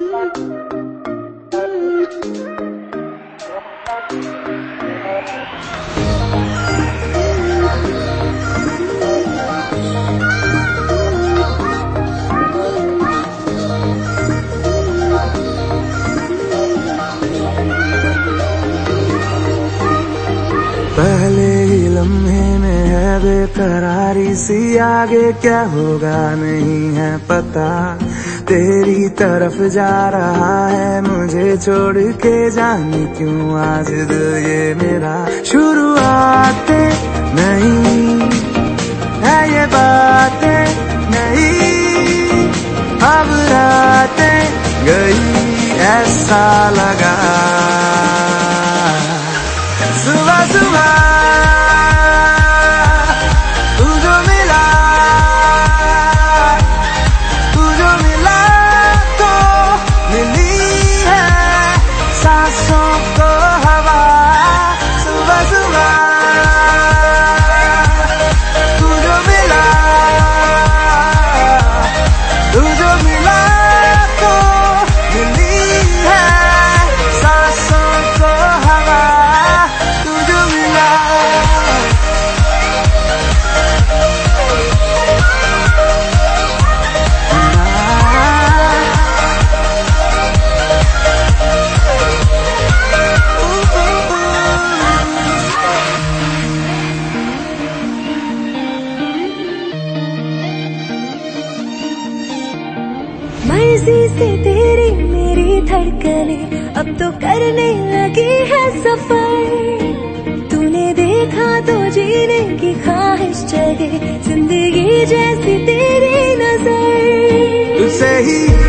पहले बेकरारी सी आगे क्या होगा नहीं है पता। तेरी तरफ़ जा रहा है मुझे छोड़ के जाने क्यों? आज दिल ये मेरा शुरुआत नहीं है ये बातें नहीं। अब रातें गई, ऐसा लगा मर्ज़ी से तेरी मेरी धड़कने, अब तो करने लगी है सफ़र। तूने देखा तो जीने की ख्वाहिश जगे, ज़िंदगी जैसी तेरी नज़र। तुझसे है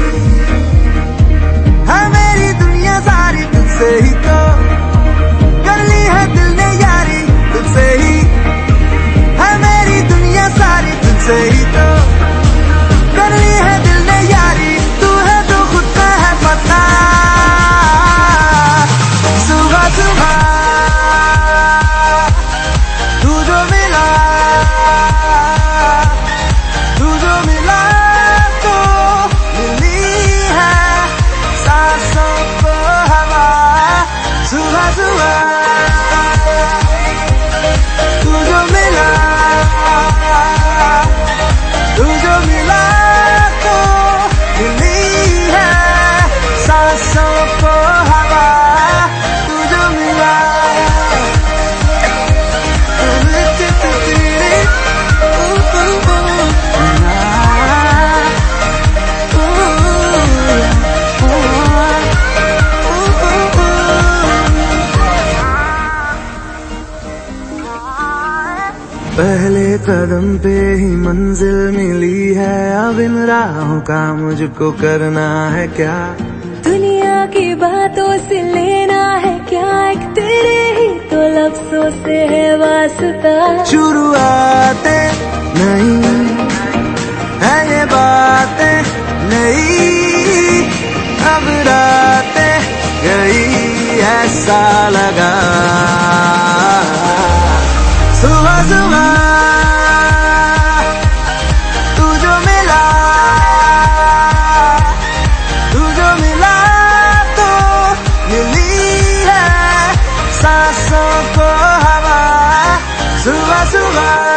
पहले कदम पे ही मंजिल मिली है। अब इन राहों का मुझको करना है क्या? दुनिया की बातों से लेना है क्या? एक तेरे ही तो लफ्जों से है वास्ता। शुरुआत नहीं सुबह सुबह तू जो मिला तू जो मिला तो मिली है सांसों को हवा सुबह सुबह